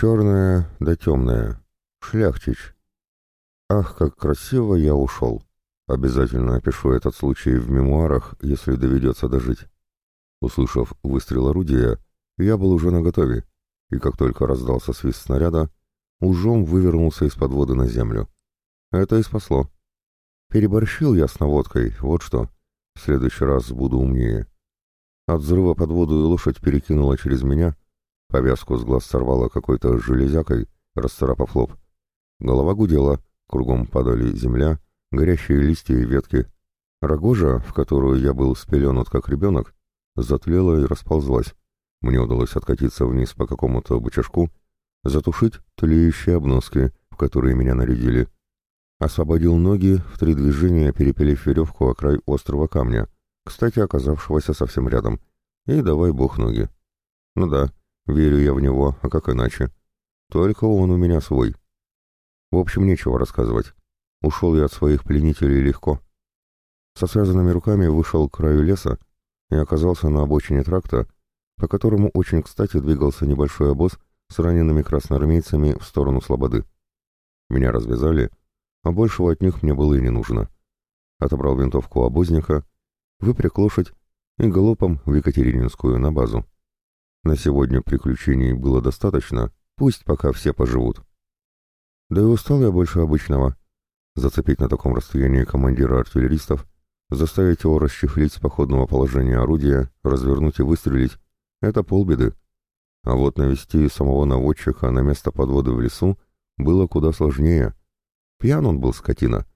черное да темное. Шляхтич. Ах, как красиво я ушел. Обязательно опишу этот случай в мемуарах, если доведется дожить. Услышав выстрел орудия, я был уже наготове, и как только раздался свист снаряда, ужом вывернулся из-под воды на землю. Это и спасло. Переборщил я с наводкой, вот что. В следующий раз буду умнее. От взрыва под воду лошадь перекинула через меня, повязку с глаз сорвала какой-то железякой, расцарапав лоб. Голова гудела, кругом падали земля, горящие листья и ветки. Рогожа, в которую я был спеленут как ребенок, затлела и расползлась. Мне удалось откатиться вниз по какому-то бычажку, затушить тлеющие обноски, в которые меня нарядили. Освободил ноги, в три движения перепилив веревку о край острого камня, кстати, оказавшегося совсем рядом. И давай бог ноги. Ну да, верю я в него, а как иначе? Только он у меня свой. В общем, нечего рассказывать. Ушел я от своих пленителей легко. Со связанными руками вышел к краю леса и оказался на обочине тракта, по которому очень кстати двигался небольшой обоз с ранеными красноармейцами в сторону Слободы. Меня развязали, а большего от них мне было и не нужно. Отобрал винтовку обозника, выпряг лошадь и галопом в Екатерининскую на базу. На сегодня приключений было достаточно, пусть пока все поживут. Да и устал я больше обычного. Зацепить на таком расстоянии командира артиллеристов, заставить его расчехлить с походного положения орудия, развернуть и выстрелить — это полбеды. А вот навести самого наводчика на место подвода в лесу было куда сложнее. Пьян он был, скотина.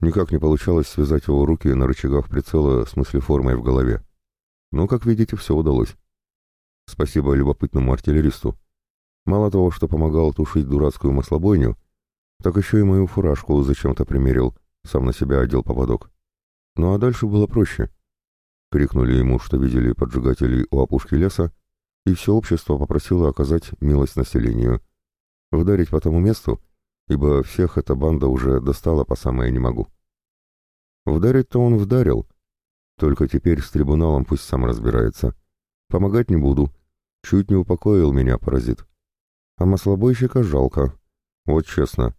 Никак не получалось связать его руки на рычагах прицела с мыслеформой в голове. Но, как видите, все удалось. Спасибо любопытному артиллеристу. Мало того, что помогал тушить дурацкую маслобойню, так еще и мою фуражку зачем-то примерил, сам на себя одел поводок. Ну а дальше было проще. Крикнули ему, что видели поджигателей у опушки леса, и все общество попросило оказать милость населению. Вдарить по тому месту, ибо всех эта банда уже достала по самое не могу. Вдарить-то он вдарил, только теперь с трибуналом пусть сам разбирается. Помогать не буду, чуть не упокоил меня паразит. А маслобойщика жалко, вот честно.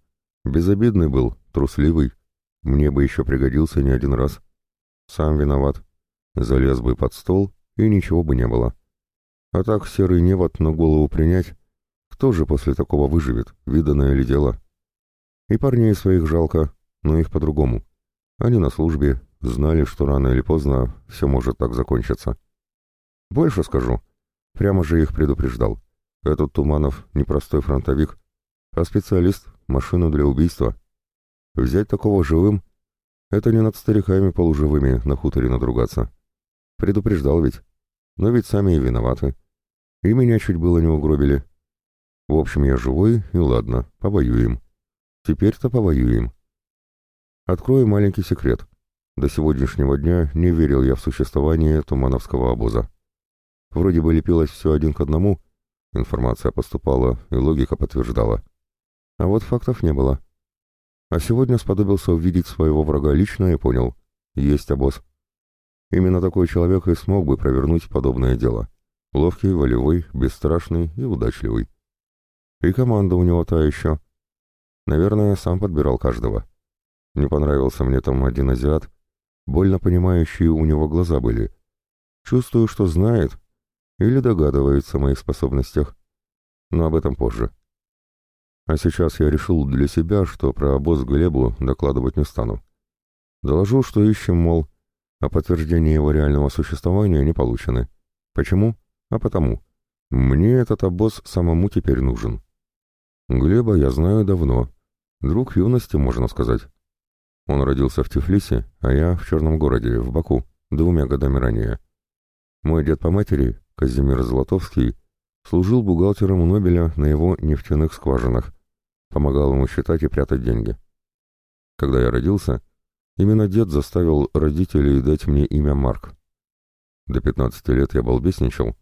Безобидный был, трусливый, мне бы еще пригодился не один раз. Сам виноват. Залез бы под стол, и ничего бы не было. А так серый невод на голову принять, кто же после такого выживет, виданное ли дело? И парней своих жалко, но их по-другому. Они на службе, знали, что рано или поздно все может так закончиться. Больше скажу. Прямо же их предупреждал. Этот Туманов непростой фронтовик, а специалист — машина для убийства. Взять такого живым — это не над стариками полуживыми на хуторе надругаться. Предупреждал ведь. Но ведь сами и виноваты. И меня чуть было не угробили. В общем, я живой, и ладно, повоюем. Теперь-то повоюем. Открою маленький секрет. До сегодняшнего дня не верил я в существование Тумановского обоза. Вроде бы лепилось все один к одному, информация поступала и логика подтверждала. А вот фактов не было. А сегодня сподобился увидеть своего врага лично и понял — есть обоз. Именно такой человек и смог бы провернуть подобное дело. Ловкий, волевой, бесстрашный и удачливый. И команда у него та еще — Наверное, сам подбирал каждого. Не понравился мне там один азиат. Больно понимающие у него глаза были. Чувствую, что знает или догадывается о моих способностях. Но об этом позже. А сейчас я решил для себя, что про обоз Глебу докладывать не стану. Доложу, что ищем, мол, а подтверждение его реального существования не получены. Почему? А потому. Мне этот обоз самому теперь нужен. Глеба я знаю давно, Друг юности, можно сказать. Он родился в Тифлисе, а я в Черном городе, в Баку, двумя годами ранее. Мой дед по матери, Казимир Золотовский, служил бухгалтером у Нобеля на его нефтяных скважинах, помогал ему считать и прятать деньги. Когда я родился, именно дед заставил родителей дать мне имя Марк. До 15 лет я балбесничал,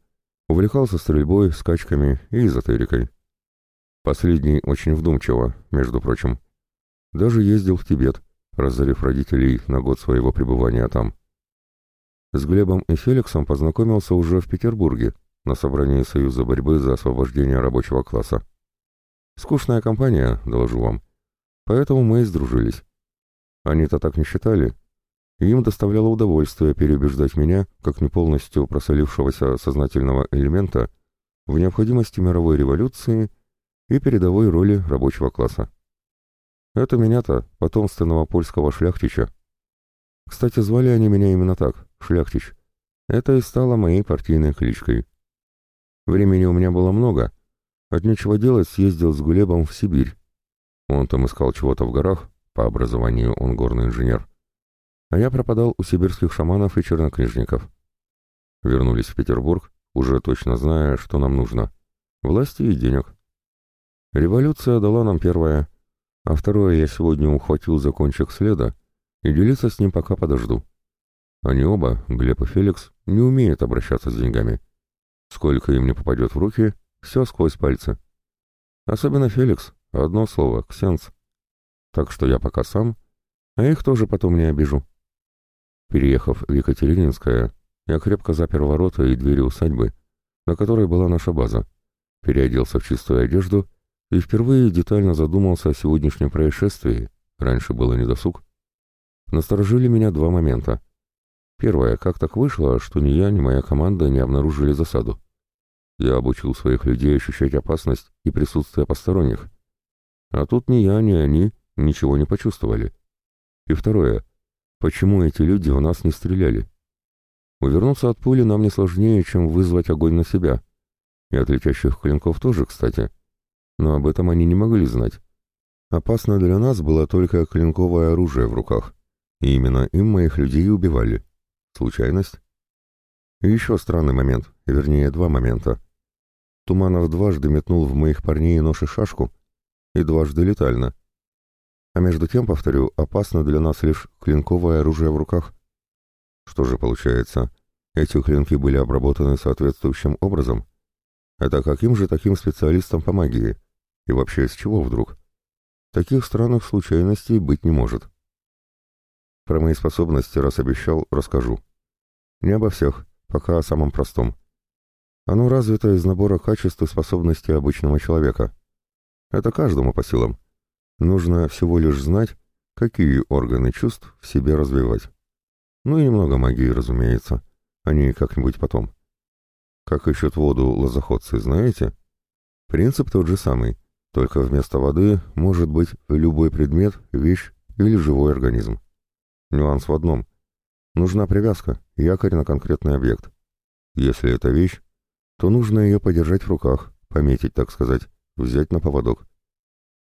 увлекался стрельбой, скачками и эзотерикой. Последний очень вдумчиво, между прочим. Даже ездил в Тибет, разорив родителей на год своего пребывания там. С Глебом и Феликсом познакомился уже в Петербурге, на собрании Союза борьбы за освобождение рабочего класса. Скучная компания, доложу вам. Поэтому мы и сдружились. Они-то так не считали, им доставляло удовольствие переубеждать меня, как не полностью просолившегося сознательного элемента, в необходимости мировой революции и передовой роли рабочего класса. Это меня-то, потомственного польского шляхтича. Кстати, звали они меня именно так, шляхтич. Это и стало моей партийной кличкой. Времени у меня было много. От нечего делать съездил с Гулебом в Сибирь. Он там искал чего-то в горах, по образованию он горный инженер а я пропадал у сибирских шаманов и чернокнижников. Вернулись в Петербург, уже точно зная, что нам нужно. Власти и денег. Революция дала нам первое, а второе я сегодня ухватил за кончик следа и делиться с ним пока подожду. Они оба, Глеб и Феликс, не умеют обращаться с деньгами. Сколько им не попадет в руки, все сквозь пальцы. Особенно Феликс, одно слово, ксенц. Так что я пока сам, а их тоже потом не обижу. Переехав в Екатерининское, я крепко запер ворота и двери усадьбы, на которой была наша база, переоделся в чистую одежду и впервые детально задумался о сегодняшнем происшествии, раньше было недосуг. Насторожили меня два момента. Первое, как так вышло, что ни я, ни моя команда не обнаружили засаду. Я обучил своих людей ощущать опасность и присутствие посторонних. А тут ни я, ни они ничего не почувствовали. И второе, Почему эти люди у нас не стреляли? Увернуться от пули нам не сложнее, чем вызвать огонь на себя. И от летящих клинков тоже, кстати. Но об этом они не могли знать. Опасно для нас было только клинковое оружие в руках. И именно им моих людей убивали. Случайность? И еще странный момент, вернее, два момента. Туманов дважды метнул в моих парней и шашку, и дважды летально — а между тем, повторю, опасно для нас лишь клинковое оружие в руках. Что же получается? Эти клинки были обработаны соответствующим образом? Это каким же таким специалистам по магии? И вообще, с чего вдруг? Таких странных случайностей быть не может. Про мои способности, раз обещал, расскажу. Не обо всех, пока о самом простом. Оно развито из набора качеств и способностей обычного человека. Это каждому по силам. Нужно всего лишь знать, какие органы чувств в себе развивать. Ну и немного магии, разумеется. Они как-нибудь потом. Как ищут воду лозоходцы, знаете? Принцип тот же самый, только вместо воды может быть любой предмет, вещь или живой организм. Нюанс в одном. Нужна привязка, якорь на конкретный объект. Если это вещь, то нужно ее подержать в руках, пометить, так сказать, взять на поводок.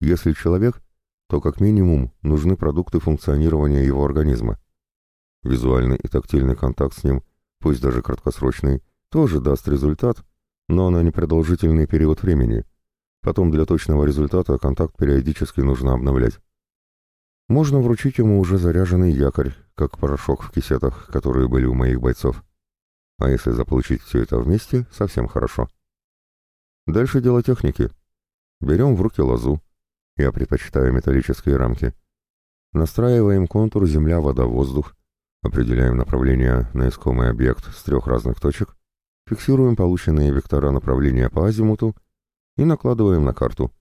Если человек, то как минимум нужны продукты функционирования его организма. Визуальный и тактильный контакт с ним, пусть даже краткосрочный, тоже даст результат, но на непродолжительный период времени. Потом для точного результата контакт периодически нужно обновлять. Можно вручить ему уже заряженный якорь, как порошок в кисетах, которые были у моих бойцов. А если заполучить все это вместе, совсем хорошо. Дальше дело техники. Берем в руки лозу, я предпочитаю металлические рамки. Настраиваем контур земля-вода-воздух, определяем направление на искомый объект с трех разных точек, фиксируем полученные вектора направления по азимуту и накладываем на карту.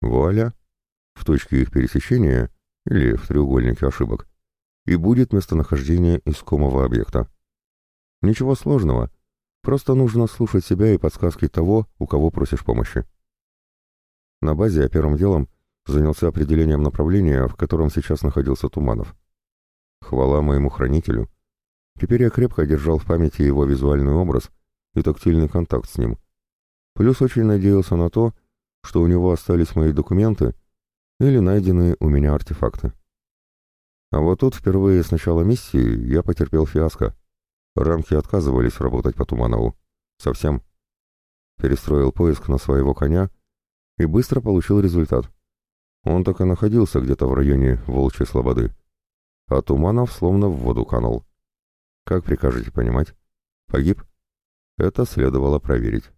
Вуаля! В точке их пересечения, или в треугольнике ошибок, и будет местонахождение искомого объекта. Ничего сложного, просто нужно слушать себя и подсказки того, у кого просишь помощи. На базе я первым делом занялся определением направления, в котором сейчас находился Туманов. Хвала моему хранителю. Теперь я крепко держал в памяти его визуальный образ и тактильный контакт с ним. Плюс очень надеялся на то, что у него остались мои документы или найденные у меня артефакты. А вот тут впервые с начала миссии я потерпел фиаско. Рамки отказывались работать по Туманову. Совсем. Перестроил поиск на своего коня и быстро получил результат. Он так и находился где-то в районе Волчьей Слободы. А Туманов словно в воду канул. Как прикажете понимать? Погиб? Это следовало проверить.